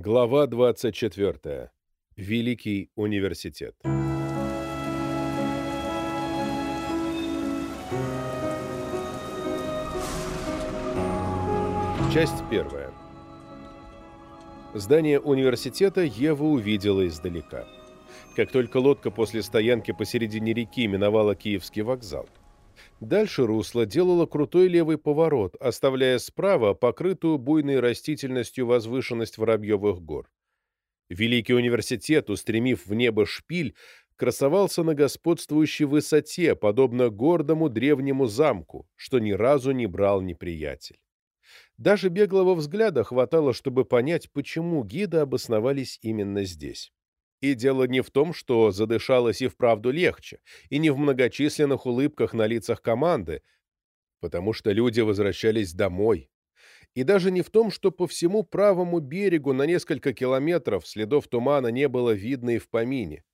Глава 24. Великий университет. Часть первая. Здание университета Ева увидела издалека. Как только лодка после стоянки посередине реки миновала Киевский вокзал. Дальше русло делало крутой левый поворот, оставляя справа покрытую буйной растительностью возвышенность Воробьевых гор. Великий университет, устремив в небо шпиль, красовался на господствующей высоте, подобно гордому древнему замку, что ни разу не брал неприятель. Даже беглого взгляда хватало, чтобы понять, почему гиды обосновались именно здесь. И дело не в том, что задышалось и вправду легче, и не в многочисленных улыбках на лицах команды, потому что люди возвращались домой, и даже не в том, что по всему правому берегу на несколько километров следов тумана не было видно и в помине.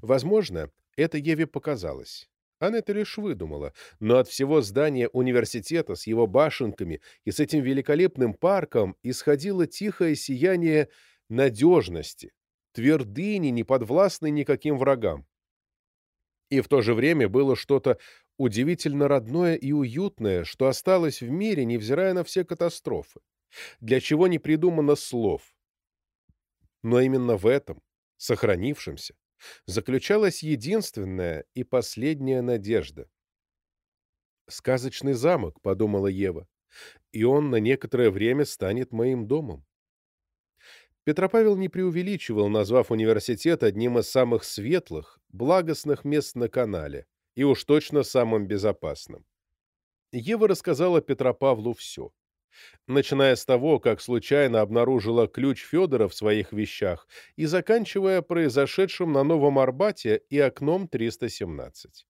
Возможно, это Еве показалось. Она это лишь выдумала, но от всего здания университета с его башенками и с этим великолепным парком исходило тихое сияние надежности, твердыни, не подвластной никаким врагам. И в то же время было что-то удивительно родное и уютное, что осталось в мире, невзирая на все катастрофы, для чего не придумано слов. Но именно в этом, сохранившемся, заключалась единственная и последняя надежда. «Сказочный замок», — подумала Ева, — «и он на некоторое время станет моим домом». Петропавел не преувеличивал, назвав университет одним из самых светлых, благостных мест на канале, и уж точно самым безопасным. Ева рассказала Петропавлу все начиная с того, как случайно обнаружила ключ Федора в своих вещах, и заканчивая произошедшим на Новом Арбате и окном 317.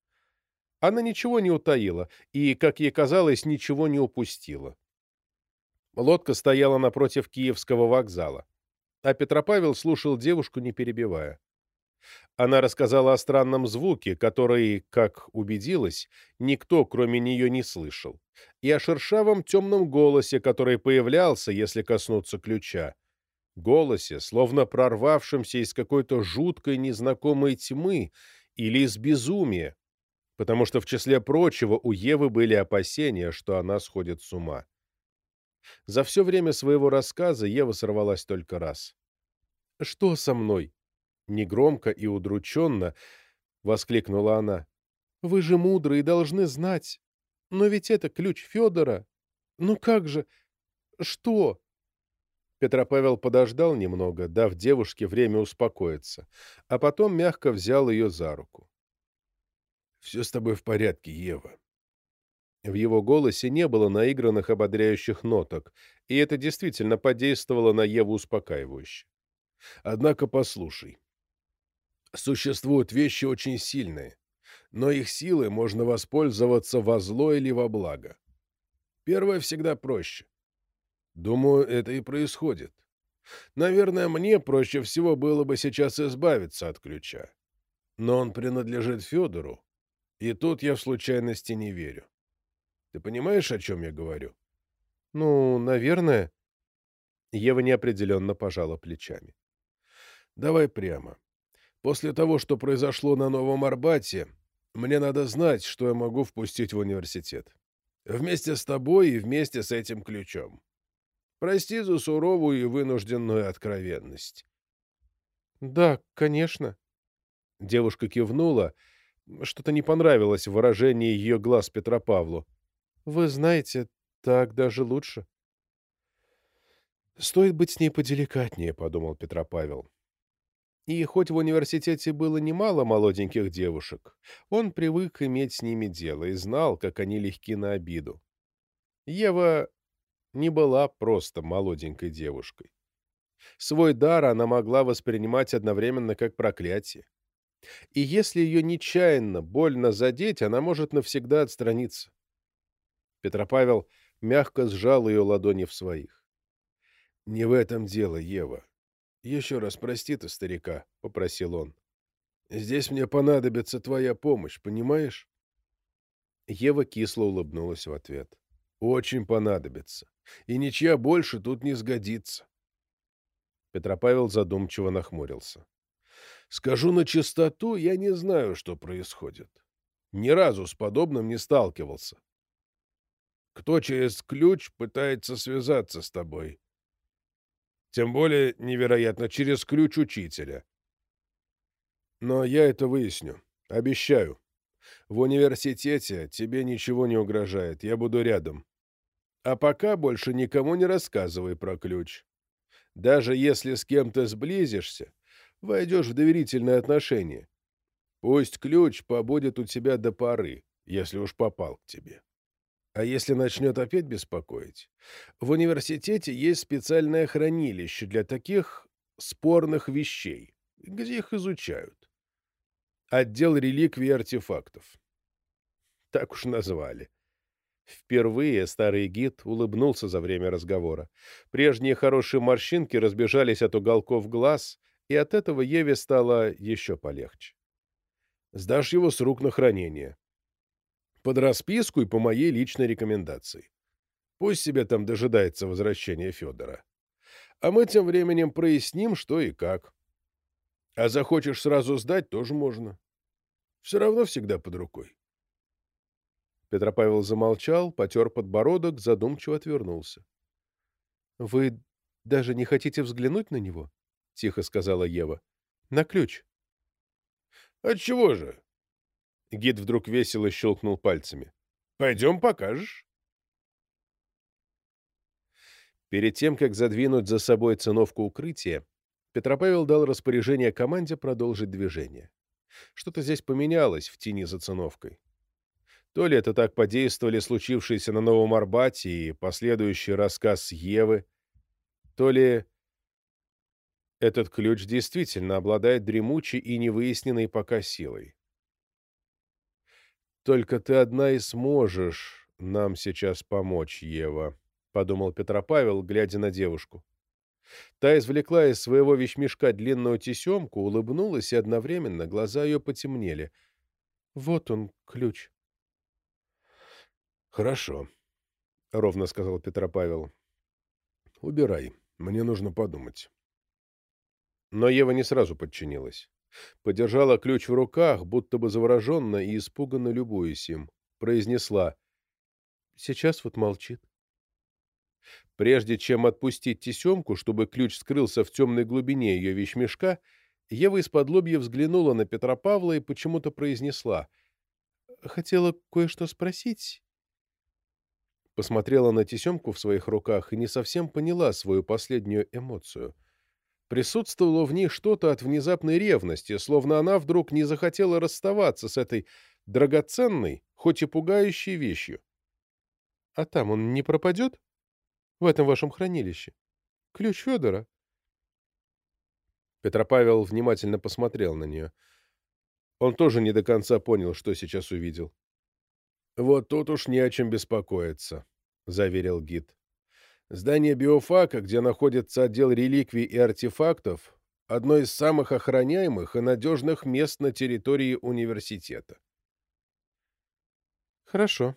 Она ничего не утаила и, как ей казалось, ничего не упустила. Лодка стояла напротив Киевского вокзала, а Петропавел слушал девушку, не перебивая. Она рассказала о странном звуке, который, как убедилась, никто, кроме нее, не слышал, и о шершавом темном голосе, который появлялся, если коснуться ключа. Голосе, словно прорвавшемся из какой-то жуткой незнакомой тьмы или из безумия, потому что в числе прочего у Евы были опасения, что она сходит с ума. За все время своего рассказа Ева сорвалась только раз. «Что со мной?» негромко и удрученно воскликнула она. «Вы же мудрые должны знать. Но ведь это ключ Федора. Ну как же? Что?» Петропавел подождал немного, дав девушке время успокоиться, а потом мягко взял ее за руку. «Все с тобой в порядке, Ева». В его голосе не было наигранных ободряющих ноток, и это действительно подействовало на Еву успокаивающе. «Однако послушай, Существуют вещи очень сильные, но их силой можно воспользоваться во зло или во благо. Первое всегда проще. Думаю, это и происходит. Наверное, мне проще всего было бы сейчас избавиться от ключа. Но он принадлежит Федору, и тут я в случайности не верю. Ты понимаешь, о чем я говорю? Ну, наверное. Ева неопределенно пожала плечами. Давай прямо. После того, что произошло на Новом Арбате, мне надо знать, что я могу впустить в университет. Вместе с тобой и вместе с этим ключом. Прости за суровую и вынужденную откровенность. — Да, конечно. Девушка кивнула. Что-то не понравилось в выражении ее глаз Петропавлу. — Вы знаете, так даже лучше. — Стоит быть с ней поделикатнее, — подумал Петропавел. И хоть в университете было немало молоденьких девушек, он привык иметь с ними дело и знал, как они легки на обиду. Ева не была просто молоденькой девушкой. Свой дар она могла воспринимать одновременно как проклятие. И если ее нечаянно, больно задеть, она может навсегда отстраниться. Петропавел мягко сжал ее ладони в своих. «Не в этом дело, Ева. «Еще раз прости ты, старика», — попросил он. «Здесь мне понадобится твоя помощь, понимаешь?» Ева кисло улыбнулась в ответ. «Очень понадобится. И ничья больше тут не сгодится». Петропавел задумчиво нахмурился. Скажу на чистоту, я не знаю, что происходит. Ни разу с подобным не сталкивался. Кто через ключ пытается связаться с тобой? Тем более, невероятно, через ключ учителя. Но я это выясню. Обещаю. В университете тебе ничего не угрожает. Я буду рядом. А пока больше никому не рассказывай про ключ. Даже если с кем-то сблизишься, войдешь в доверительные отношения. Пусть ключ побудет у тебя до поры, если уж попал к тебе. А если начнет опять беспокоить? В университете есть специальное хранилище для таких спорных вещей, где их изучают. Отдел реликвий и артефактов. Так уж назвали. Впервые старый гид улыбнулся за время разговора. Прежние хорошие морщинки разбежались от уголков глаз, и от этого Еве стало еще полегче. «Сдашь его с рук на хранение. Под расписку и по моей личной рекомендации. Пусть себе там дожидается возвращения Федора. А мы тем временем проясним, что и как. А захочешь сразу сдать, тоже можно. Все равно всегда под рукой. Петропавел замолчал, потер подбородок, задумчиво отвернулся. — Вы даже не хотите взглянуть на него? — тихо сказала Ева. — На ключ. — Отчего же? Гид вдруг весело щелкнул пальцами. — Пойдем покажешь. Перед тем, как задвинуть за собой циновку укрытия, Петропавел дал распоряжение команде продолжить движение. Что-то здесь поменялось в тени за циновкой. То ли это так подействовали случившиеся на Новом Арбате и последующий рассказ Евы, то ли этот ключ действительно обладает дремучей и невыясненной пока силой. «Только ты одна и сможешь нам сейчас помочь, Ева», — подумал Петропавел, глядя на девушку. Та извлекла из своего вещмешка длинную тесемку, улыбнулась, и одновременно глаза ее потемнели. «Вот он, ключ». «Хорошо», — ровно сказал Петропавел. «Убирай, мне нужно подумать». Но Ева не сразу подчинилась. Подержала ключ в руках, будто бы завороженно и испуганно любуясь им. Произнесла. «Сейчас вот молчит». Прежде чем отпустить тесемку, чтобы ключ скрылся в темной глубине ее вещмешка, Ева из-под взглянула на Петра Павла и почему-то произнесла. «Хотела кое-что спросить, посмотрела на тесемку в своих руках и не совсем поняла свою последнюю эмоцию. Присутствовало в ней что-то от внезапной ревности, словно она вдруг не захотела расставаться с этой драгоценной, хоть и пугающей вещью. — А там он не пропадет? В этом вашем хранилище? Ключ Федора? Петропавел внимательно посмотрел на нее. Он тоже не до конца понял, что сейчас увидел. «Вот тут уж не о чем беспокоиться», — заверил гид. «Здание биофака, где находится отдел реликвий и артефактов, одно из самых охраняемых и надежных мест на территории университета». «Хорошо»,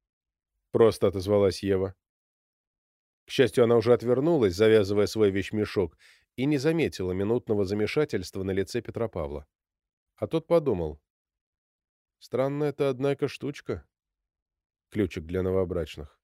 — просто отозвалась Ева. К счастью, она уже отвернулась, завязывая свой вещмешок, и не заметила минутного замешательства на лице Петра Павла. А тот подумал, Странная это, однако, штучка. Ключик для новобрачных.